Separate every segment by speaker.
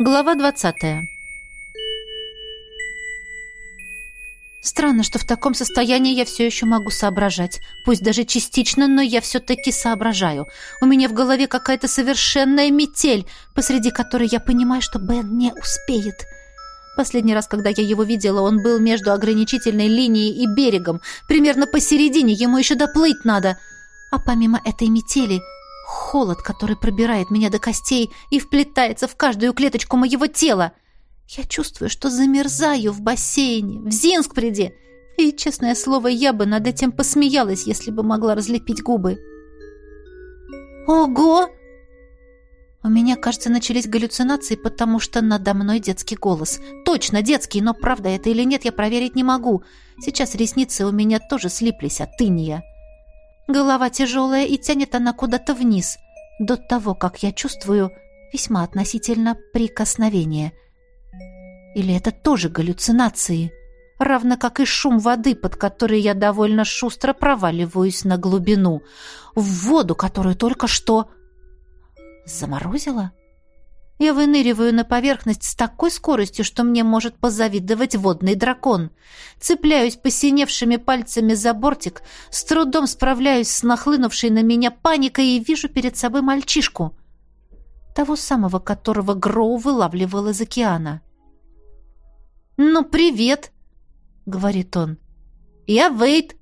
Speaker 1: Глава 20. Странно, что в таком состоянии я все еще могу соображать. Пусть даже частично, но я все-таки соображаю. У меня в голове какая-то совершенная метель, посреди которой я понимаю, что Бен не успеет. Последний раз, когда я его видела, он был между ограничительной линией и берегом. Примерно посередине, ему еще доплыть надо. А помимо этой метели, холод, который пробирает меня до костей и вплетается в каждую клеточку моего тела. Я чувствую, что замерзаю в бассейне, в Зинскпреде. И, честное слово, я бы над этим посмеялась, если бы могла разлепить губы. «Ого!» У меня, кажется, начались галлюцинации, потому что надо мной детский голос. Точно детский, но правда это или нет, я проверить не могу. Сейчас ресницы у меня тоже слиплись от иния. Голова тяжелая, и тянет она куда-то вниз, до того, как я чувствую весьма относительно прикосновение. Или это тоже галлюцинации? Равно как и шум воды, под которой я довольно шустро проваливаюсь на глубину. В воду, которую только что... Заморозила? — я выныриваю на поверхность с такой скоростью, что мне может позавидовать водный дракон. Цепляюсь посиневшими пальцами за бортик, с трудом справляюсь с нахлынувшей на меня паникой и вижу перед собой мальчишку. Того самого, которого Гроу вылавливал из океана. «Ну, привет!» — говорит он. «Я Вейт!»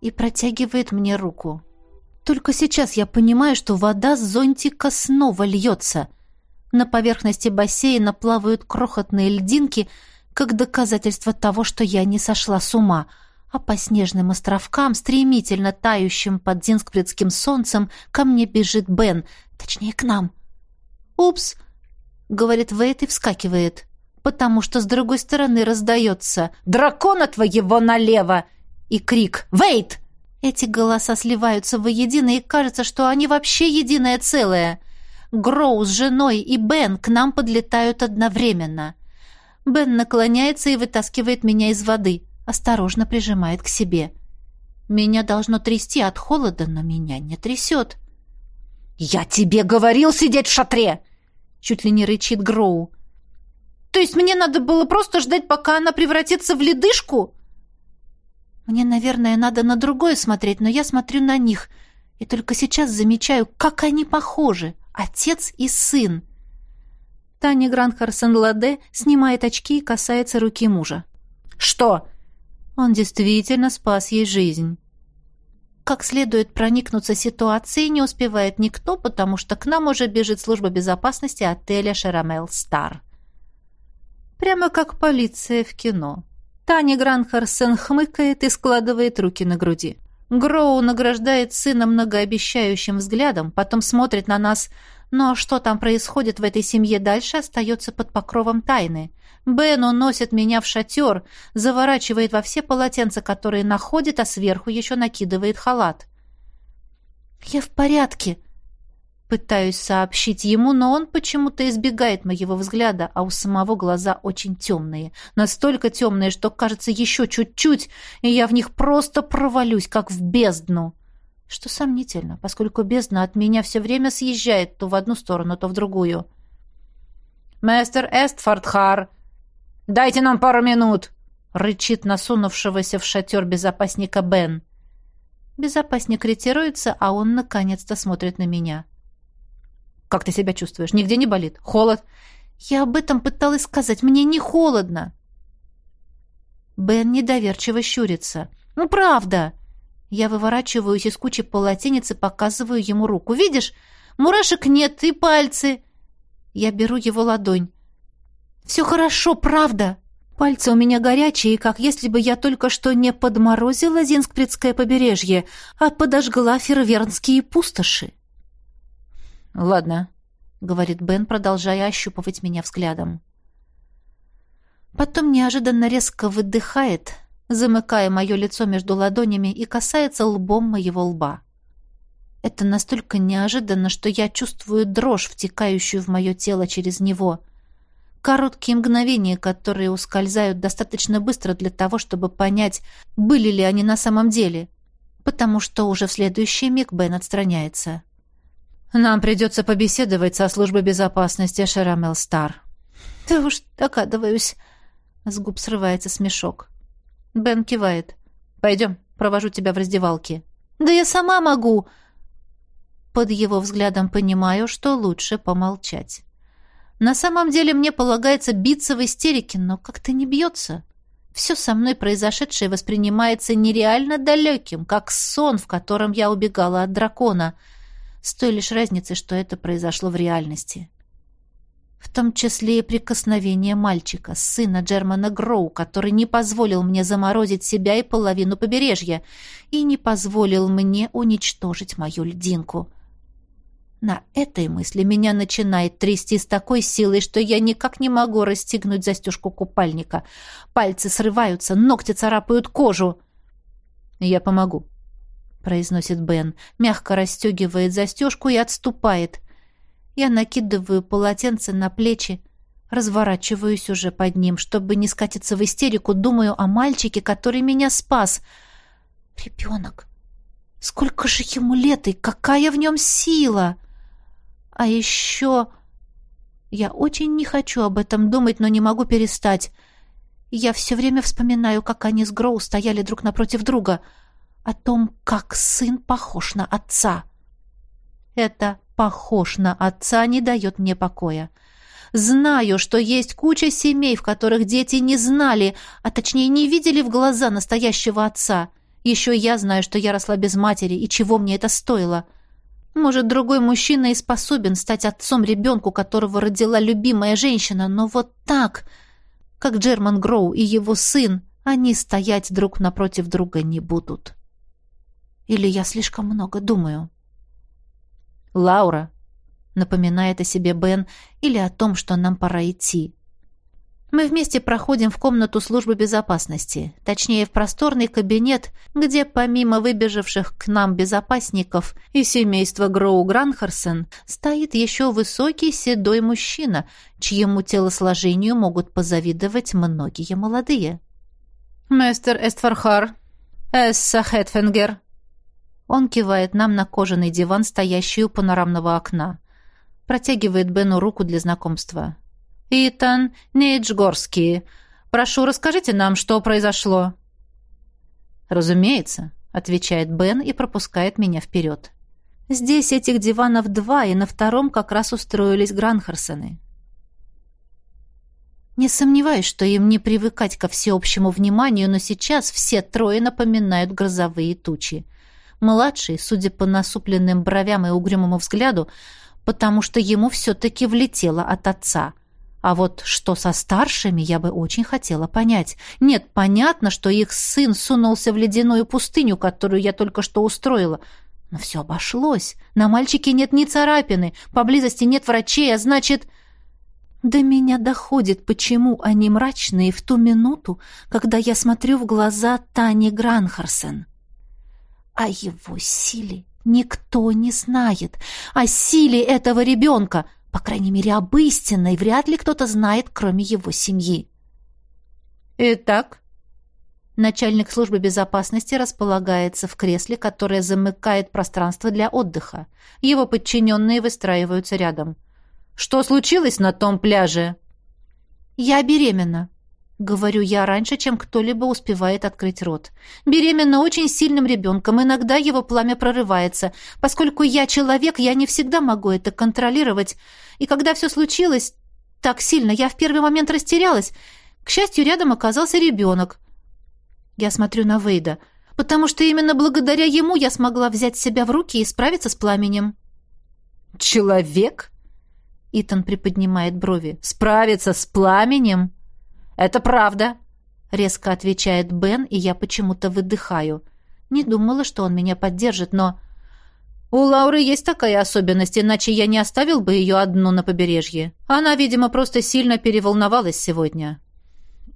Speaker 1: И протягивает мне руку. Только сейчас я понимаю, что вода с зонтика снова льется — на поверхности бассейна плавают крохотные льдинки, как доказательство того, что я не сошла с ума, а по снежным островкам, стремительно тающим под зинскпредским солнцем, ко мне бежит Бен, точнее, к нам. «Упс!» — говорит Вейт и вскакивает, потому что с другой стороны раздается «Дракона твоего налево!» и крик «Вейт!» Эти голоса сливаются воедино, и кажется, что они вообще единое целое — Гроу с женой и Бен к нам подлетают одновременно. Бен наклоняется и вытаскивает меня из воды, осторожно прижимает к себе. Меня должно трясти от холода, но меня не трясет. «Я тебе говорил сидеть в шатре!» Чуть ли не рычит Гроу. «То есть мне надо было просто ждать, пока она превратится в ледышку?» Мне, наверное, надо на другое смотреть, но я смотрю на них и только сейчас замечаю, как они похожи. Отец и сын. Таня Гранхарсен-Ладе снимает очки и касается руки мужа. «Что?» Он действительно спас ей жизнь. Как следует проникнуться ситуацией не успевает никто, потому что к нам уже бежит служба безопасности отеля «Шарамел Стар». Прямо как полиция в кино. Таня Гранхарсен хмыкает и складывает руки на груди. Гроу награждает сына многообещающим взглядом, потом смотрит на нас, но что там происходит в этой семье дальше, остается под покровом тайны. Бен уносит меня в шатер, заворачивает во все полотенца, которые находит, а сверху еще накидывает халат. «Я в порядке», Пытаюсь сообщить ему, но он почему-то избегает моего взгляда, а у самого глаза очень темные. Настолько темные, что кажется еще чуть-чуть, и я в них просто провалюсь, как в бездну. Что сомнительно, поскольку бездна от меня все время съезжает то в одну сторону, то в другую. «Мастер Эстфордхар, дайте нам пару минут!» — рычит насунувшегося в шатер безопасника Бен. Безопасник ретируется, а он наконец-то смотрит на меня. Как ты себя чувствуешь? Нигде не болит? Холод? Я об этом пыталась сказать. Мне не холодно. Бен недоверчиво щурится. Ну, правда. Я выворачиваюсь из кучи полотенец и показываю ему руку. Видишь? Мурашек нет и пальцы. Я беру его ладонь. Все хорошо, правда. Пальцы у меня горячие, как если бы я только что не подморозила Зинскпредское побережье, а подожгла фервернские пустоши. «Ладно», — говорит Бен, продолжая ощупывать меня взглядом. Потом неожиданно резко выдыхает, замыкая мое лицо между ладонями и касается лбом моего лба. Это настолько неожиданно, что я чувствую дрожь, втекающую в мое тело через него. Короткие мгновения, которые ускользают достаточно быстро для того, чтобы понять, были ли они на самом деле, потому что уже в следующий миг Бен отстраняется. Нам придется побеседовать со службой безопасности Шерамел Стар. Да уж догадываюсь. С губ срывается смешок. Бен кивает. Пойдем, провожу тебя в раздевалке. Да я сама могу. Под его взглядом понимаю, что лучше помолчать. На самом деле мне полагается биться в истерике, но как-то не бьется. Все со мной произошедшее воспринимается нереально далеким, как сон, в котором я убегала от дракона, с той лишь разницей, что это произошло в реальности. В том числе и прикосновение мальчика, сына Джермана Гроу, который не позволил мне заморозить себя и половину побережья, и не позволил мне уничтожить мою льдинку. На этой мысли меня начинает трясти с такой силой, что я никак не могу расстегнуть застежку купальника. Пальцы срываются, ногти царапают кожу. «Я помогу», — произносит Бен, мягко расстегивает застежку и отступает. Я накидываю полотенце на плечи, разворачиваюсь уже под ним, чтобы не скатиться в истерику, думаю о мальчике, который меня спас. «Ребенок! Сколько же ему лет и какая в нем сила!» А еще... Я очень не хочу об этом думать, но не могу перестать. Я все время вспоминаю, как они с Гроу стояли друг напротив друга. О том, как сын похож на отца. Это «похож на отца» не дает мне покоя. Знаю, что есть куча семей, в которых дети не знали, а точнее не видели в глаза настоящего отца. Еще я знаю, что я росла без матери, и чего мне это стоило. — может, другой мужчина и способен стать отцом ребенку, которого родила любимая женщина, но вот так, как Джерман Гроу и его сын, они стоять друг напротив друга не будут. Или я слишком много думаю? «Лаура», — напоминает о себе Бен, или о том, что нам пора идти. Мы вместе проходим в комнату службы безопасности, точнее, в просторный кабинет, где помимо выбежавших к нам безопасников и семейства Гроу Гранхарсен стоит еще высокий седой мужчина, чьему телосложению могут позавидовать многие молодые. «Мастер Эстфархар, Эсса Хетфенгер». Он кивает нам на кожаный диван, стоящий у панорамного окна. Протягивает Бену руку для знакомства. «Итан Нейджгорский, прошу, расскажите нам, что произошло». «Разумеется», — отвечает Бен и пропускает меня вперед. «Здесь этих диванов два, и на втором как раз устроились Гранхарсены». Не сомневаюсь, что им не привыкать ко всеобщему вниманию, но сейчас все трое напоминают грозовые тучи. Младший, судя по насупленным бровям и угрюмому взгляду, потому что ему все-таки влетело от отца. А вот что со старшими, я бы очень хотела понять. Нет, понятно, что их сын сунулся в ледяную пустыню, которую я только что устроила. Но все обошлось. На мальчике нет ни царапины, поблизости нет врачей, а значит... До меня доходит, почему они мрачные в ту минуту, когда я смотрю в глаза Тани Гранхарсен. О его силе никто не знает. О силе этого ребенка — по крайней мере, об истинной вряд ли кто-то знает, кроме его семьи.
Speaker 2: Итак,
Speaker 1: начальник службы безопасности располагается в кресле, которое замыкает пространство для отдыха. Его подчиненные выстраиваются рядом.
Speaker 2: Что случилось на том пляже?
Speaker 1: Я беременна. Говорю я раньше, чем кто-либо успевает открыть рот. Беременна очень сильным ребенком, иногда его пламя прорывается. Поскольку я человек, я не всегда могу это контролировать. И когда все случилось так сильно, я в первый момент растерялась. К счастью, рядом оказался ребенок. Я смотрю на Вейда, потому что именно благодаря ему я смогла взять себя в руки и справиться с пламенем.
Speaker 2: «Человек?» Итан приподнимает брови. «Справиться с пламенем?» «Это правда», — резко отвечает Бен, и я почему-то выдыхаю. Не думала, что он меня поддержит, но... «У Лауры есть такая особенность, иначе я не оставил бы ее одну на побережье. Она, видимо, просто сильно переволновалась сегодня».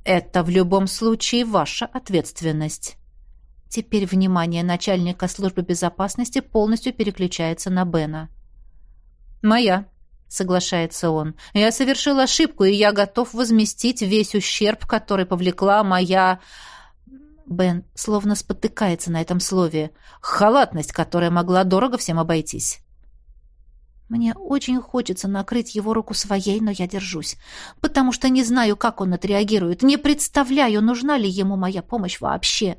Speaker 2: «Это в любом случае ваша ответственность». Теперь внимание начальника службы безопасности полностью переключается на Бена. «Моя», соглашается он. Я совершил ошибку, и я готов возместить весь ущерб, который повлекла моя Бен словно спотыкается на этом слове. Халатность, которая могла дорого всем обойтись.
Speaker 1: Мне очень хочется накрыть его руку своей, но я держусь, потому что не знаю, как он отреагирует, не представляю, нужна ли ему моя помощь вообще.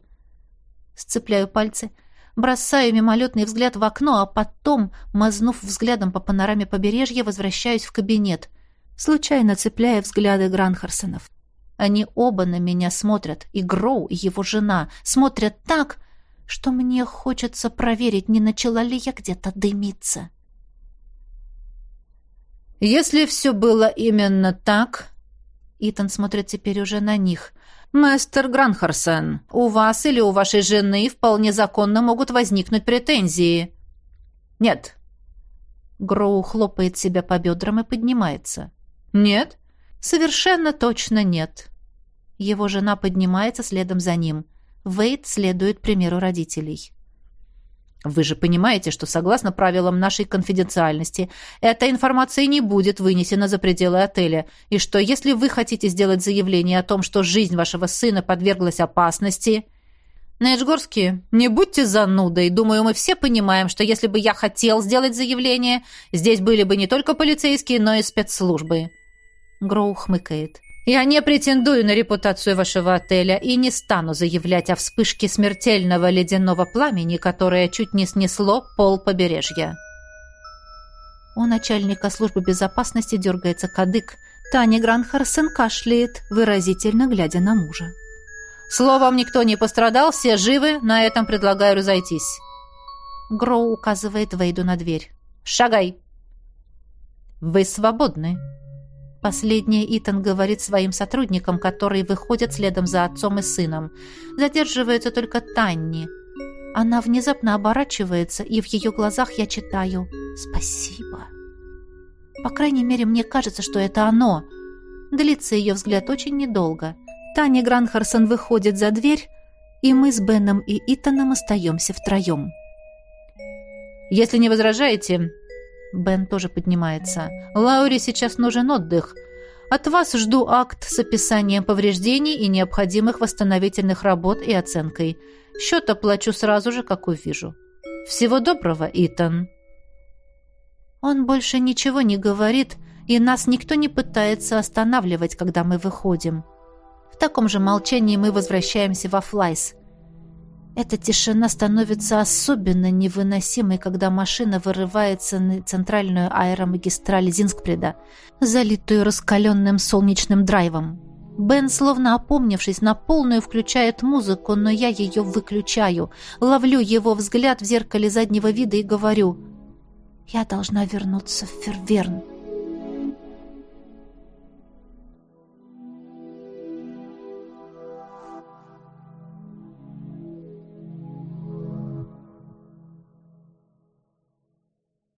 Speaker 1: Сцепляю пальцы, бросаю мимолетный взгляд в окно, а потом, мазнув взглядом по панораме побережья, возвращаюсь в кабинет, случайно цепляя взгляды Гранхарсонов. Они оба на меня смотрят, и Гроу, и его жена, смотрят так, что мне хочется проверить, не начала ли я где-то дымиться.
Speaker 2: Если все было именно так... Итан смотрит теперь уже на них. «Мастер Гранхарсен, у вас или у вашей жены вполне законно могут возникнуть претензии». «Нет». Гроу хлопает себя по бедрам и поднимается. «Нет?» «Совершенно точно нет». Его жена поднимается следом за ним. Вейт следует примеру родителей. Вы же понимаете, что согласно правилам нашей конфиденциальности, эта информация не будет вынесена за пределы отеля, и что если вы хотите сделать заявление о том, что жизнь вашего сына подверглась опасности... Нейджгорский, не будьте занудой. Думаю, мы все понимаем, что если бы я хотел сделать заявление, здесь были бы не только полицейские, но и спецслужбы. Гроу хмыкает. Я не претендую на репутацию вашего отеля и не стану заявлять о вспышке смертельного ледяного пламени, которое чуть не снесло пол побережья.
Speaker 1: У начальника службы безопасности дергается кадык. Таня Гранхарсен кашляет, выразительно глядя на мужа.
Speaker 2: «Словом, никто не пострадал, все живы, на этом предлагаю разойтись».
Speaker 1: Гроу указывает Вейду на дверь.
Speaker 2: «Шагай!» «Вы свободны»,
Speaker 1: Последнее Итан говорит своим сотрудникам, которые выходят следом за отцом и сыном. Задерживается только Танни. Она внезапно оборачивается, и в ее глазах я читаю «Спасибо». По крайней мере, мне кажется, что это оно. Длится ее взгляд очень недолго. Таня Гранхарсон выходит за дверь, и мы с Беном и Итаном остаемся втроем.
Speaker 2: «Если не возражаете, Бен тоже поднимается. «Лауре сейчас нужен отдых. От вас жду акт с описанием повреждений и необходимых восстановительных работ и оценкой. Счет оплачу сразу же, как увижу. Всего доброго, Итан».
Speaker 1: Он больше ничего не говорит, и нас никто не пытается останавливать, когда мы выходим. В таком же молчании мы возвращаемся во Флайс. Эта тишина становится особенно невыносимой, когда машина вырывается на центральную аэромагистраль Зинскпреда, залитую раскаленным солнечным драйвом. Бен, словно опомнившись, на полную включает музыку, но я ее выключаю. Ловлю его взгляд в зеркале заднего вида и говорю «Я должна вернуться в Ферверн».